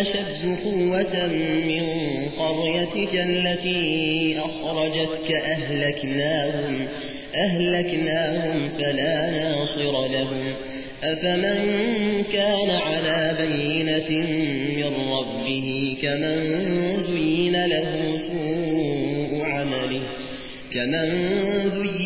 أشد قوة من قريتك التي أخرجتك أهلكناهم, أهلكناهم فلا ناصر لهم. أفمن كان على بينة من ربه كمن زين له سوء عمله كمن زين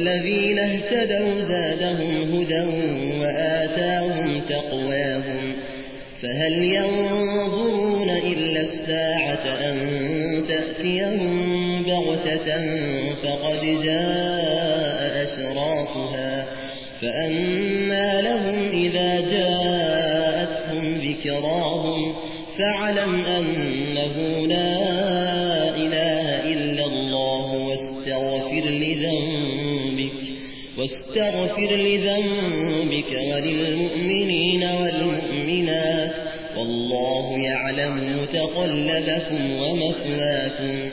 والذين اهتدوا زادهم هدى وآتاهم تقواهم فهل ينظرون إلا الساعة أن تأتيهم بغتة فقد جاء أشراطها فأما لهم إذا جاءتهم ذكراهم فاعلم أنه لا واستغفر لذنبك وللمؤمنين والمؤمنات والله يعلم متقلبكم ومثواكم